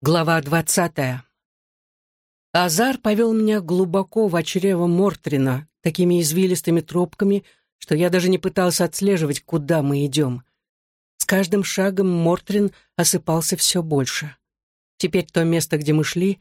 Глава двадцатая. Азар повел меня глубоко в чрево Мортрина, такими извилистыми тропками, что я даже не пытался отслеживать, куда мы идем. С каждым шагом Мортрин осыпался все больше. Теперь то место, где мы шли,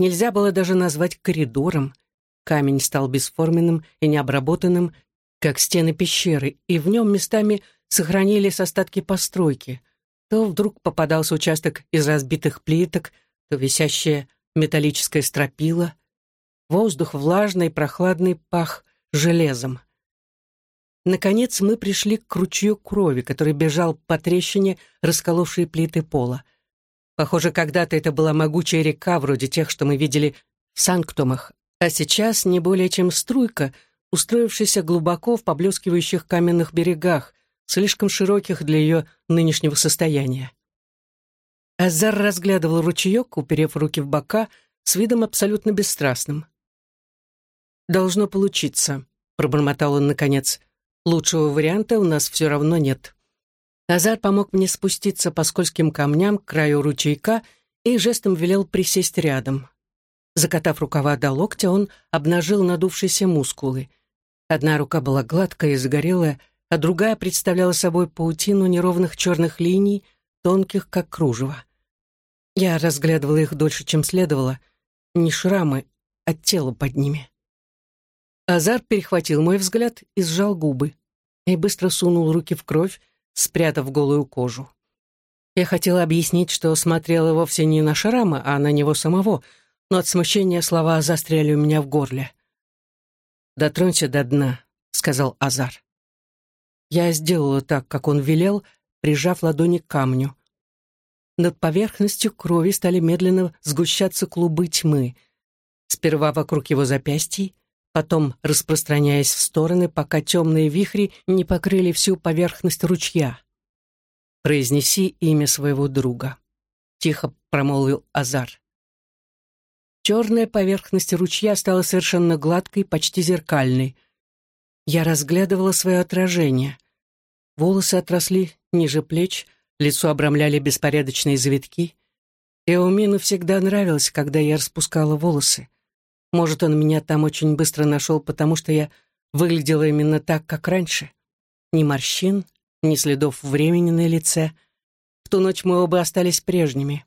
нельзя было даже назвать коридором. Камень стал бесформенным и необработанным, как стены пещеры, и в нем местами сохранились остатки постройки — то вдруг попадался участок из разбитых плиток, то висящая металлическая стропила. Воздух влажный, прохладный пах железом. Наконец мы пришли к ручью крови, который бежал по трещине, расколовшей плиты пола. Похоже, когда-то это была могучая река, вроде тех, что мы видели в Санктумах, а сейчас не более чем струйка, устроившаяся глубоко в поблескивающих каменных берегах, слишком широких для ее нынешнего состояния. Азар разглядывал ручеек, уперев руки в бока, с видом абсолютно бесстрастным. «Должно получиться», — пробормотал он наконец. «Лучшего варианта у нас все равно нет». Азар помог мне спуститься по скользким камням к краю ручейка и жестом велел присесть рядом. Закатав рукава до локтя, он обнажил надувшиеся мускулы. Одна рука была гладкая и загорелая, а другая представляла собой паутину неровных черных линий, тонких, как кружево. Я разглядывала их дольше, чем следовало. Не шрамы, а тело под ними. Азар перехватил мой взгляд и сжал губы, и быстро сунул руки в кровь, спрятав голую кожу. Я хотела объяснить, что смотрела вовсе не на шрамы, а на него самого, но от смущения слова застряли у меня в горле. «Дотронься до дна», — сказал Азар. Я сделала так, как он велел, прижав ладони к камню. Над поверхностью крови стали медленно сгущаться клубы тьмы. Сперва вокруг его запястий, потом распространяясь в стороны, пока темные вихри не покрыли всю поверхность ручья. «Произнеси имя своего друга», — тихо промолвил Азар. Черная поверхность ручья стала совершенно гладкой, почти зеркальной. Я разглядывала свое отражение. Волосы отросли ниже плеч, лицо обрамляли беспорядочные завитки. Эумину всегда нравилось, когда я распускала волосы. Может, он меня там очень быстро нашел, потому что я выглядела именно так, как раньше. Ни морщин, ни следов времени на лице. В ту ночь мы оба остались прежними.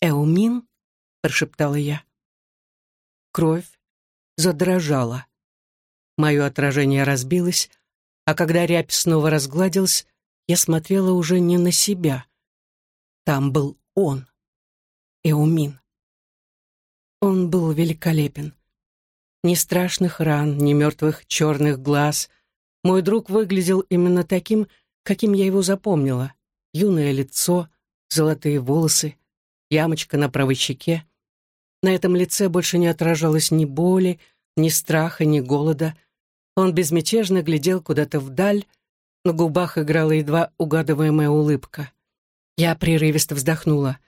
«Эумин?» — прошептала я. Кровь задрожала. Мое отражение разбилось, а когда рябь снова разгладилась, я смотрела уже не на себя. Там был он, Эумин. Он был великолепен. Ни страшных ран, ни мертвых черных глаз. Мой друг выглядел именно таким, каким я его запомнила. Юное лицо, золотые волосы, ямочка на правой щеке. На этом лице больше не отражалось ни боли, ни страха, ни голода. Он безмятежно глядел куда-то вдаль, на губах играла едва угадываемая улыбка. Я прерывисто вздохнула.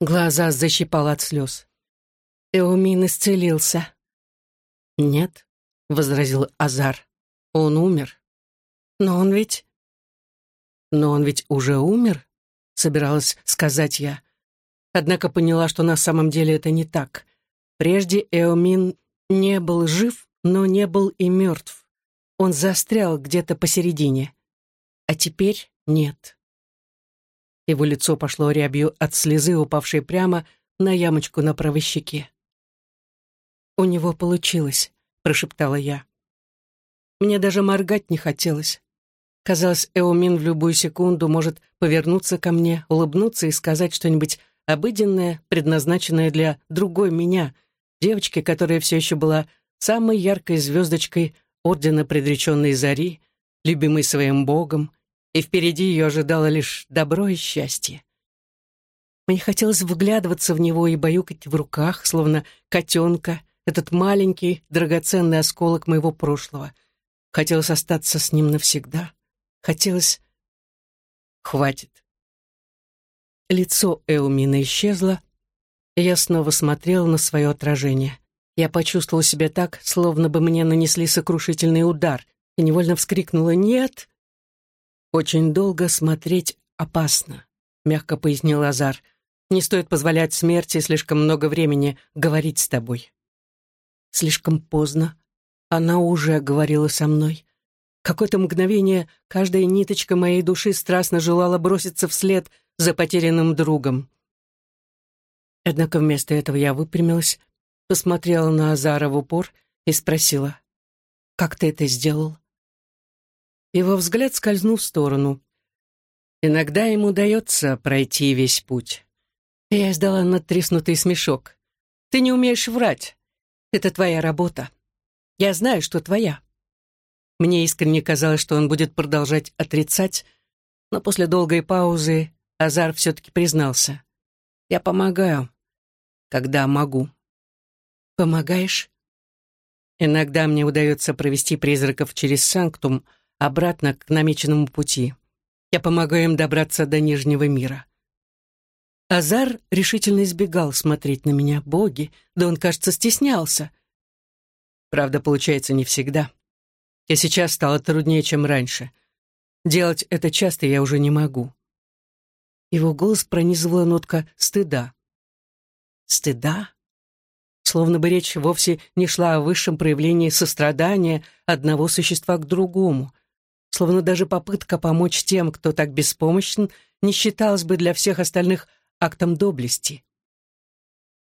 Глаза защипала от слез. Эумин исцелился. «Нет», — возразил Азар, — «он умер». «Но он ведь...» «Но он ведь уже умер?» — собиралась сказать я. Однако поняла, что на самом деле это не так. Прежде Эомин не был жив, но не был и мертв. Он застрял где-то посередине. А теперь нет. Его лицо пошло рябью от слезы, упавшей прямо на ямочку на правой щеке. «У него получилось», — прошептала я. Мне даже моргать не хотелось. Казалось, Эомин в любую секунду может повернуться ко мне, улыбнуться и сказать что-нибудь обыденное, предназначенное для другой меня, девочки, которая все еще была самой яркой звездочкой ордена предреченной зари, любимой своим богом, и впереди ее ожидало лишь добро и счастье. Мне хотелось вглядываться в него и баюкать в руках, словно котенка, этот маленький, драгоценный осколок моего прошлого. Хотелось остаться с ним навсегда. Хотелось... Хватит. Лицо Эумина исчезло, и я снова смотрела на свое отражение. Я почувствовала себя так, словно бы мне нанесли сокрушительный удар, и невольно вскрикнула «Нет!». «Очень долго смотреть опасно», — мягко пояснил Азар. Не стоит позволять смерти слишком много времени говорить с тобой. Слишком поздно. Она уже говорила со мной. Какое-то мгновение каждая ниточка моей души страстно желала броситься вслед за потерянным другом. Однако вместо этого я выпрямилась, посмотрела на Азара в упор и спросила, «Как ты это сделал?» Его взгляд скользнул в сторону. Иногда ему удается пройти весь путь. Я издала надтреснутый смешок. «Ты не умеешь врать. Это твоя работа. Я знаю, что твоя». Мне искренне казалось, что он будет продолжать отрицать, но после долгой паузы Азар все-таки признался. «Я помогаю, когда могу». «Помогаешь?» Иногда мне удается провести призраков через Санктум обратно к намеченному пути. Я помогаю им добраться до Нижнего мира. Азар решительно избегал смотреть на меня. Боги, да он, кажется, стеснялся. Правда, получается не всегда. И сейчас стало труднее, чем раньше. Делать это часто я уже не могу. Его голос пронизывала нотка стыда. Стыда? Словно бы речь вовсе не шла о высшем проявлении сострадания одного существа к другому. Словно даже попытка помочь тем, кто так беспомощен, не считалась бы для всех остальных актом доблести.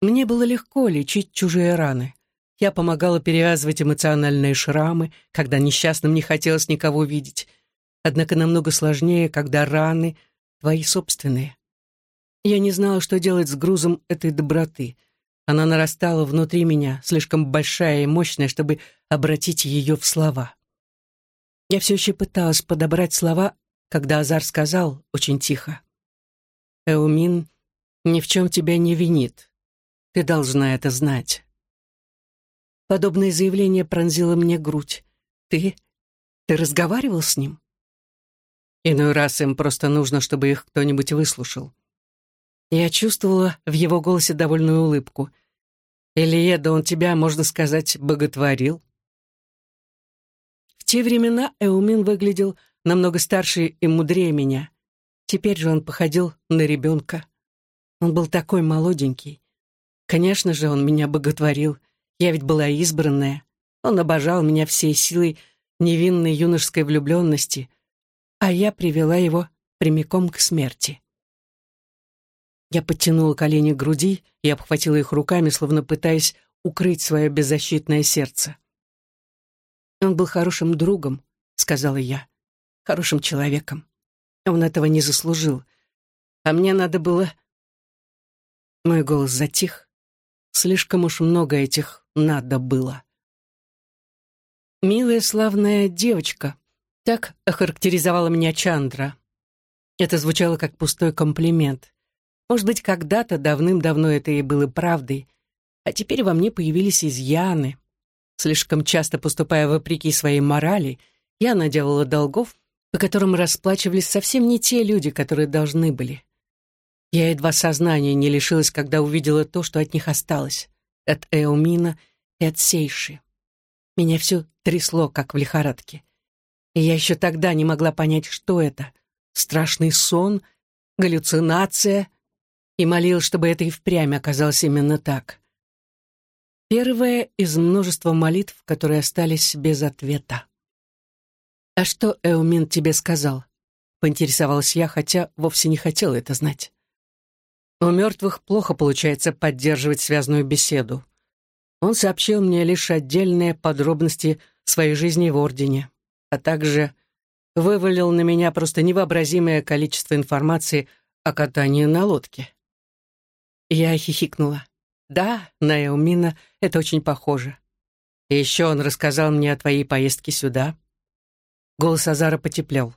Мне было легко лечить чужие раны. Я помогала перевязывать эмоциональные шрамы, когда несчастным не хотелось никого видеть. Однако намного сложнее, когда раны твои собственные. Я не знала, что делать с грузом этой доброты. Она нарастала внутри меня, слишком большая и мощная, чтобы обратить ее в слова. Я все еще пыталась подобрать слова, когда Азар сказал очень тихо. «Эумин ни в чем тебя не винит. Ты должна это знать». Подобное заявление пронзило мне грудь. «Ты... ты разговаривал с ним?» Иной раз им просто нужно, чтобы их кто-нибудь выслушал. Я чувствовала в его голосе довольную улыбку. «Илье, да он тебя, можно сказать, боготворил». В те времена Эумин выглядел намного старше и мудрее меня. Теперь же он походил на ребенка. Он был такой молоденький. Конечно же, он меня боготворил — я ведь была избранная. Он обожал меня всей силой невинной юношеской влюбленности, а я привела его прямиком к смерти. Я подтянула колени к груди и обхватила их руками, словно пытаясь укрыть свое беззащитное сердце. «Он был хорошим другом», — сказала я, — «хорошим человеком. Он этого не заслужил. А мне надо было...» Мой голос затих. Слишком уж много этих надо было. «Милая славная девочка», — так охарактеризовала меня Чандра. Это звучало как пустой комплимент. Может быть, когда-то давным-давно это и было правдой, а теперь во мне появились изъяны. Слишком часто поступая вопреки своей морали, я наделала долгов, по которым расплачивались совсем не те люди, которые должны были. Я едва сознания не лишилась, когда увидела то, что от них осталось от Эомина и от Сейши. Меня все трясло, как в лихорадке. И я еще тогда не могла понять, что это. Страшный сон, галлюцинация, и молил, чтобы это и впрямь оказалось именно так. Первая из множества молитв, которые остались без ответа. «А что Эумин тебе сказал?» — поинтересовалась я, хотя вовсе не хотела это знать. У мертвых плохо получается поддерживать связную беседу. Он сообщил мне лишь отдельные подробности своей жизни в Ордене, а также вывалил на меня просто невообразимое количество информации о катании на лодке. Я хихикнула. «Да, на Эумина это очень похоже. И еще он рассказал мне о твоей поездке сюда». Голос Азара потеплел.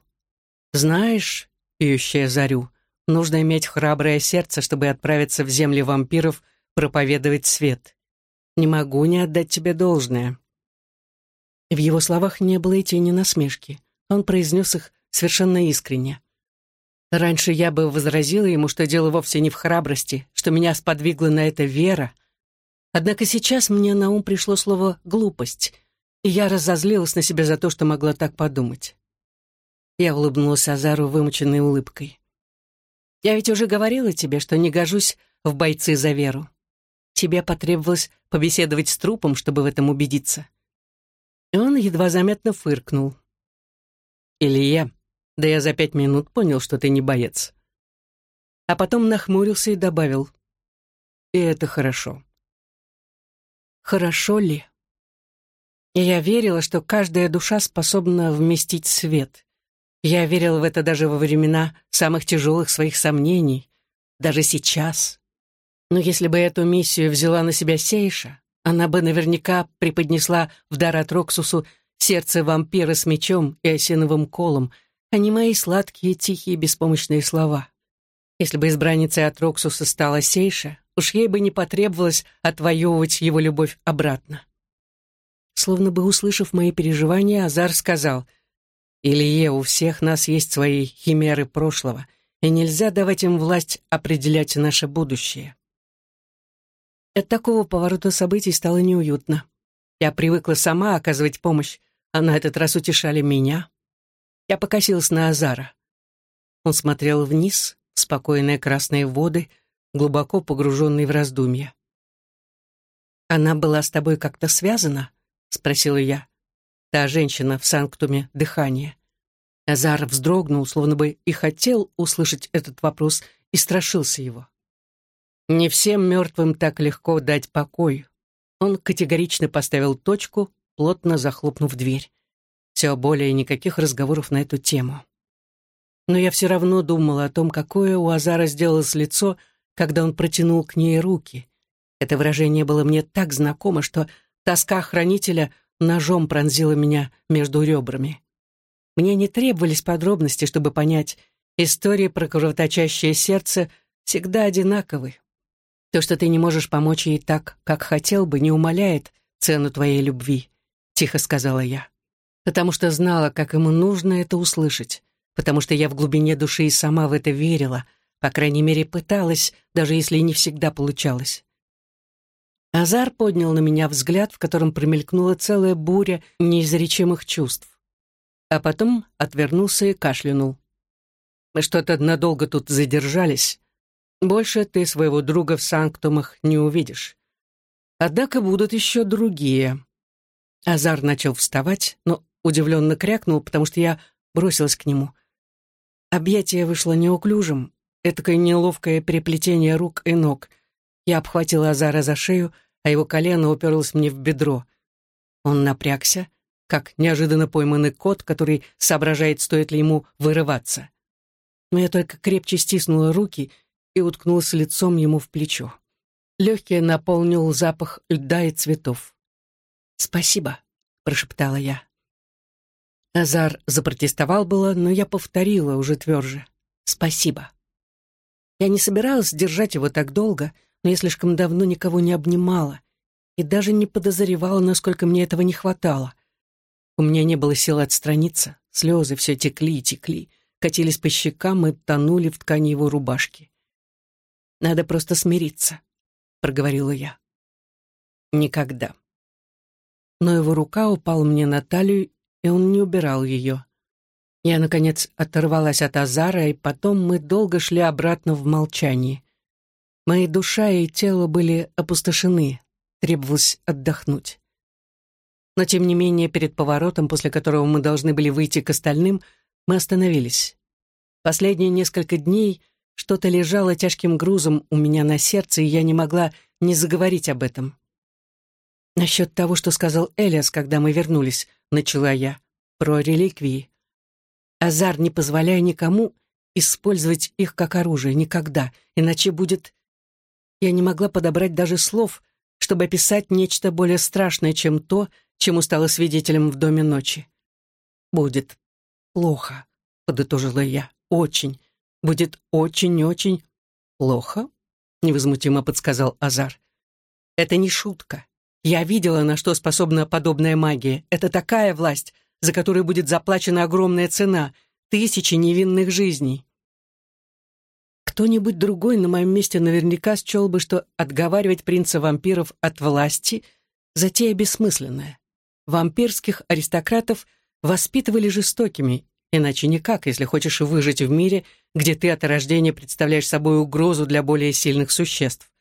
«Знаешь, пьющая зарю, Нужно иметь храброе сердце, чтобы отправиться в земли вампиров проповедовать свет. Не могу не отдать тебе должное». В его словах не было и тени насмешки. Он произнес их совершенно искренне. Раньше я бы возразила ему, что дело вовсе не в храбрости, что меня сподвигла на это вера. Однако сейчас мне на ум пришло слово «глупость», и я разозлилась на себя за то, что могла так подумать. Я улыбнулась Азару вымученной улыбкой. Я ведь уже говорила тебе, что не гожусь в бойцы за веру. Тебе потребовалось побеседовать с трупом, чтобы в этом убедиться». И он едва заметно фыркнул. «Илья, да я за пять минут понял, что ты не боец». А потом нахмурился и добавил. «И это хорошо». Хорошо ли? Я верила, что каждая душа способна вместить свет. Я верила в это даже во времена самых тяжелых своих сомнений, даже сейчас. Но если бы эту миссию взяла на себя Сейша, она бы наверняка преподнесла в дар Атроксусу сердце вампира с мечом и осиновым колом, а не мои сладкие, тихие, беспомощные слова. Если бы избранницей Атроксуса стала Сейша, уж ей бы не потребовалось отвоевывать его любовь обратно. Словно бы услышав мои переживания, Азар сказал, «Илье, у всех нас есть свои химеры прошлого, и нельзя давать им власть определять наше будущее». От такого поворота событий стало неуютно. Я привыкла сама оказывать помощь, а на этот раз утешали меня. Я покосилась на Азара. Он смотрел вниз, спокойные красные воды, глубоко погруженный в раздумья. «Она была с тобой как-то связана?» — спросила я. «Та женщина в санктуме дыхания». Азар вздрогнул, словно бы и хотел услышать этот вопрос, и страшился его. Не всем мертвым так легко дать покой. Он категорично поставил точку, плотно захлопнув дверь. Все, более никаких разговоров на эту тему. Но я все равно думала о том, какое у Азара сделалось лицо, когда он протянул к ней руки. Это выражение было мне так знакомо, что тоска хранителя ножом пронзила меня между ребрами. Мне не требовались подробности, чтобы понять, истории про кровоточащее сердце всегда одинаковы. То, что ты не можешь помочь ей так, как хотел бы, не умаляет цену твоей любви», — тихо сказала я. Потому что знала, как ему нужно это услышать. Потому что я в глубине души и сама в это верила, по крайней мере, пыталась, даже если не всегда получалось. Азар поднял на меня взгляд, в котором промелькнула целая буря неизречимых чувств. А потом отвернулся и кашлянул. «Мы что-то надолго тут задержались. Больше ты своего друга в санктумах не увидишь. Однако будут еще другие. Азар начал вставать, но удивленно крякнул, потому что я бросилась к нему. Объятие вышло неуклюжим, этакое неловкое переплетение рук и ног. Я обхватила Азара за шею, а его колено уперлось мне в бедро. Он напрягся, как неожиданно пойманный кот, который соображает, стоит ли ему вырываться. Но я только крепче стиснула руки — и уткнулся лицом ему в плечо. Легкий наполнил запах льда и цветов. «Спасибо», — прошептала я. Азар запротестовал было, но я повторила уже тверже. «Спасибо». Я не собиралась держать его так долго, но я слишком давно никого не обнимала и даже не подозревала, насколько мне этого не хватало. У меня не было сил отстраниться, слезы все текли и текли, катились по щекам и тонули в ткани его рубашки. Надо просто смириться», — проговорила я. «Никогда». Но его рука упала мне на талию, и он не убирал ее. Я, наконец, оторвалась от Азара, и потом мы долго шли обратно в молчании. Мои душа и тело были опустошены, требовалось отдохнуть. Но, тем не менее, перед поворотом, после которого мы должны были выйти к остальным, мы остановились. Последние несколько дней — что-то лежало тяжким грузом у меня на сердце, и я не могла не заговорить об этом. «Насчет того, что сказал Элиас, когда мы вернулись», — начала я, — «про реликвии. Азар, не позволяя никому использовать их как оружие, никогда, иначе будет...» Я не могла подобрать даже слов, чтобы описать нечто более страшное, чем то, чему стала свидетелем в Доме ночи. «Будет плохо», — подытожила я, — «очень, будет очень-очень плохо», — невозмутимо подсказал Азар. «Это не шутка. Я видела, на что способна подобная магия. Это такая власть, за которую будет заплачена огромная цена, тысячи невинных жизней». Кто-нибудь другой на моем месте наверняка счел бы, что отговаривать принца вампиров от власти — затея бессмысленная. Вампирских аристократов воспитывали жестокими, Иначе никак, если хочешь выжить в мире, где ты от рождения представляешь собой угрозу для более сильных существ.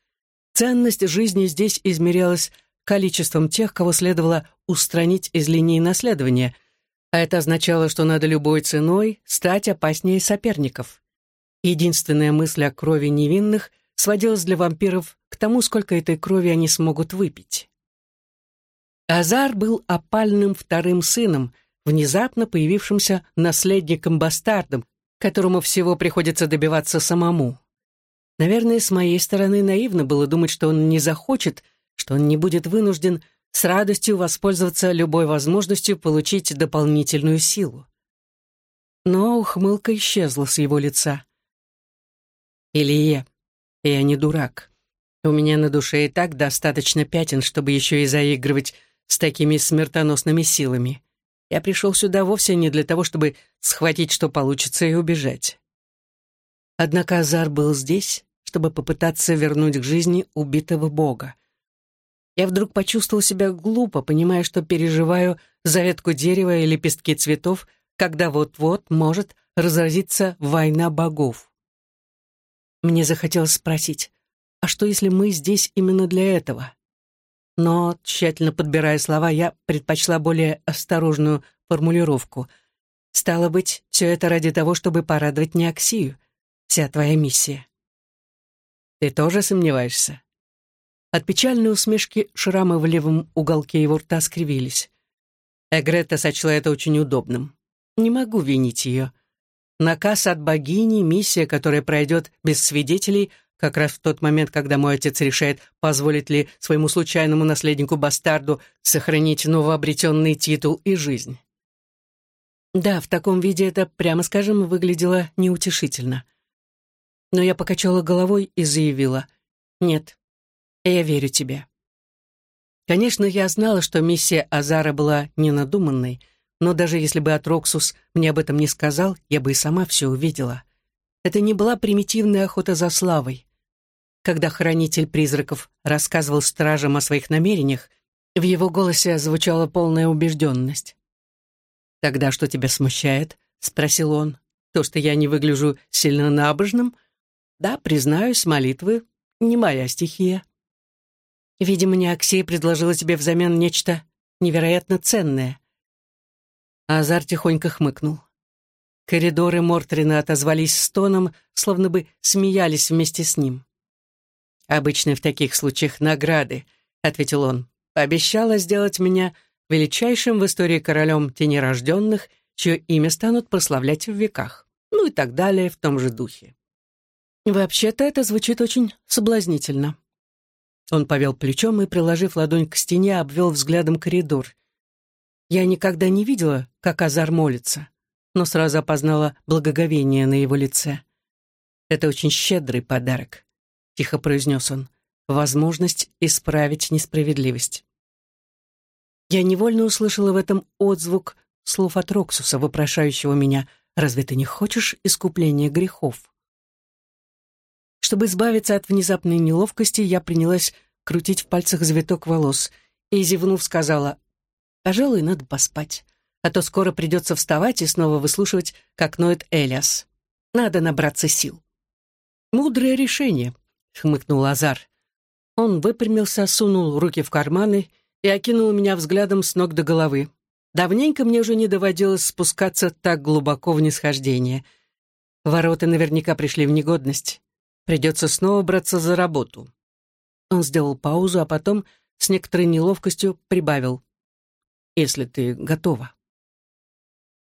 Ценность жизни здесь измерялась количеством тех, кого следовало устранить из линии наследования, а это означало, что надо любой ценой стать опаснее соперников. Единственная мысль о крови невинных сводилась для вампиров к тому, сколько этой крови они смогут выпить. Азар был опальным вторым сыном, внезапно появившимся наследником-бастардом, которому всего приходится добиваться самому. Наверное, с моей стороны наивно было думать, что он не захочет, что он не будет вынужден с радостью воспользоваться любой возможностью получить дополнительную силу. Но ухмылка исчезла с его лица. «Илье, я не дурак. У меня на душе и так достаточно пятен, чтобы еще и заигрывать с такими смертоносными силами. Я пришел сюда вовсе не для того, чтобы схватить, что получится, и убежать. Однако Азар был здесь, чтобы попытаться вернуть к жизни убитого бога. Я вдруг почувствовал себя глупо, понимая, что переживаю за ветку дерева и лепестки цветов, когда вот-вот может разразиться война богов. Мне захотелось спросить, а что если мы здесь именно для этого? но, тщательно подбирая слова, я предпочла более осторожную формулировку. «Стало быть, все это ради того, чтобы порадовать Неоксию. Вся твоя миссия». «Ты тоже сомневаешься?» От печальной усмешки шрамы в левом уголке его рта скривились. Эгрета сочла это очень удобным. Не могу винить ее. Наказ от богини, миссия, которая пройдет без свидетелей — как раз в тот момент, когда мой отец решает, позволить ли своему случайному наследнику-бастарду сохранить новообретенный титул и жизнь. Да, в таком виде это, прямо скажем, выглядело неутешительно. Но я покачала головой и заявила, «Нет, я верю тебе». Конечно, я знала, что миссия Азара была ненадуманной, но даже если бы Атроксус мне об этом не сказал, я бы и сама все увидела. Это не была примитивная охота за славой. Когда хранитель призраков рассказывал стражам о своих намерениях, в его голосе звучала полная убежденность. «Тогда что тебя смущает?» — спросил он. «То, что я не выгляжу сильно набожным? Да, признаюсь, молитвы — не моя стихия». «Видимо, Неоксия предложила тебе взамен нечто невероятно ценное». Азар тихонько хмыкнул. Коридоры Мортрина отозвались стоном, словно бы смеялись вместе с ним. «Обычно в таких случаях награды», — ответил он. «Пообещала сделать меня величайшим в истории королем тенерожденных, чье имя станут прославлять в веках». Ну и так далее в том же духе. «Вообще-то это звучит очень соблазнительно». Он повел плечом и, приложив ладонь к стене, обвел взглядом коридор. Я никогда не видела, как Азар молится, но сразу опознала благоговение на его лице. Это очень щедрый подарок тихо произнес он, возможность исправить несправедливость. Я невольно услышала в этом отзвук слов от Роксуса, вопрошающего меня, «Разве ты не хочешь искупления грехов?» Чтобы избавиться от внезапной неловкости, я принялась крутить в пальцах завиток волос и, зевнув, сказала, «Пожалуй, надо поспать, а то скоро придется вставать и снова выслушивать, как ноет Элиас. Надо набраться сил». Мудрое решение, хмыкнул Азар. Он выпрямился, сунул руки в карманы и окинул меня взглядом с ног до головы. Давненько мне уже не доводилось спускаться так глубоко в нисхождение. Ворота наверняка пришли в негодность. Придется снова браться за работу. Он сделал паузу, а потом с некоторой неловкостью прибавил. «Если ты готова».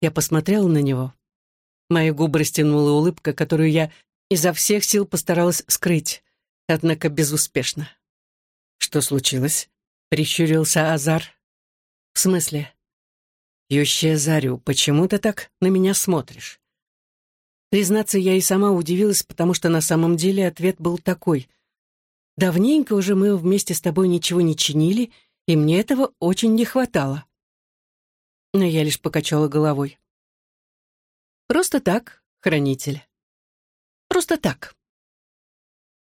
Я посмотрела на него. Мои губы растянула улыбка, которую я изо всех сил постаралась скрыть однако безуспешно. «Что случилось?» — прищурился Азар. «В смысле?» «Ющая Зарю, почему ты так на меня смотришь?» Признаться, я и сама удивилась, потому что на самом деле ответ был такой. «Давненько уже мы вместе с тобой ничего не чинили, и мне этого очень не хватало». Но я лишь покачала головой. «Просто так, хранитель. Просто так».